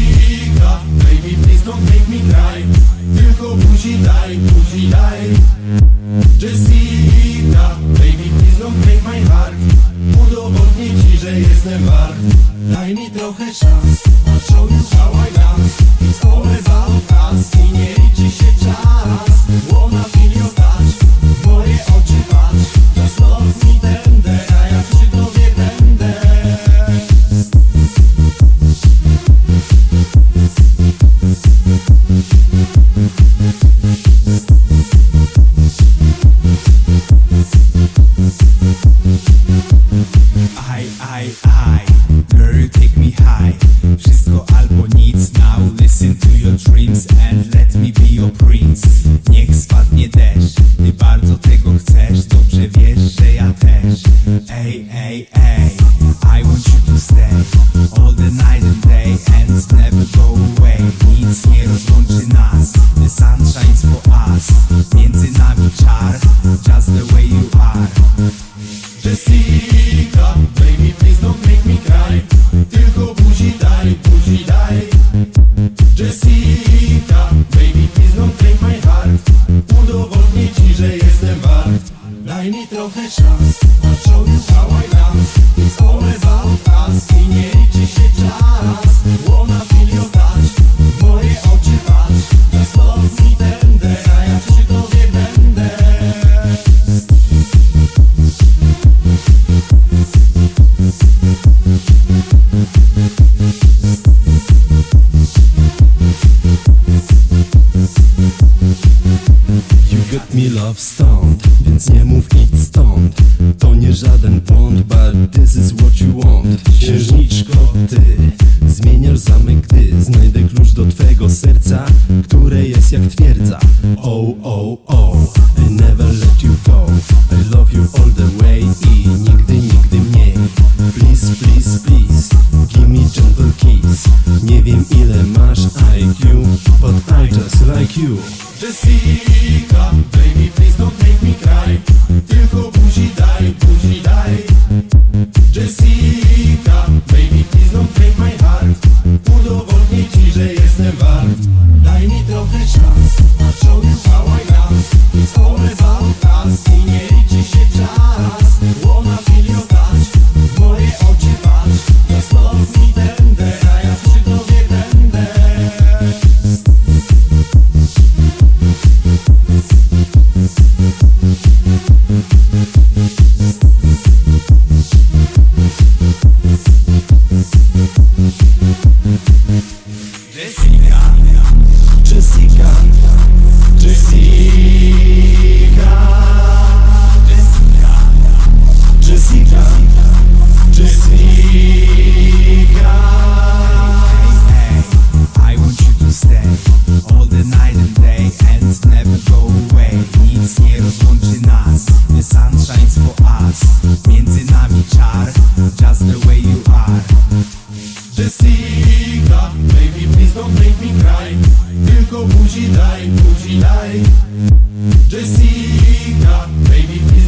Jessica, baby please don't make me cry Tylko buzi daj, buzi daj. Jessica, baby please don't break my heart Udowodnię ci, że jestem wart. Daj mi trochę szans show Take me high. Wszystko albo nic, now listen to your dreams And let me be your prince. Niech spadnie deszcz, ty bardzo tego chcesz. Dobrze wiesz, że ja też. Ej, ej, ej, I want you to stay All the night and day and never go away. Nic nie rozłączy nas, got me love stoned, więc nie mów idź stąd nie żaden błąd, but this is what you want Księżniczko, ty zmieniasz zamek, gdy znajdę klucz do twego serca Które jest jak twierdza. Oh, oh, oh, I never let you go. I love you all the way i nigdy, nigdy mniej. Please, please, please, give me gentle kiss. Nie wiem ile masz IQ, but I just like you. Jessica, baby Jessica, baby please don't make me cry. Tylko buzi daj, buzi daj. Jessica, baby please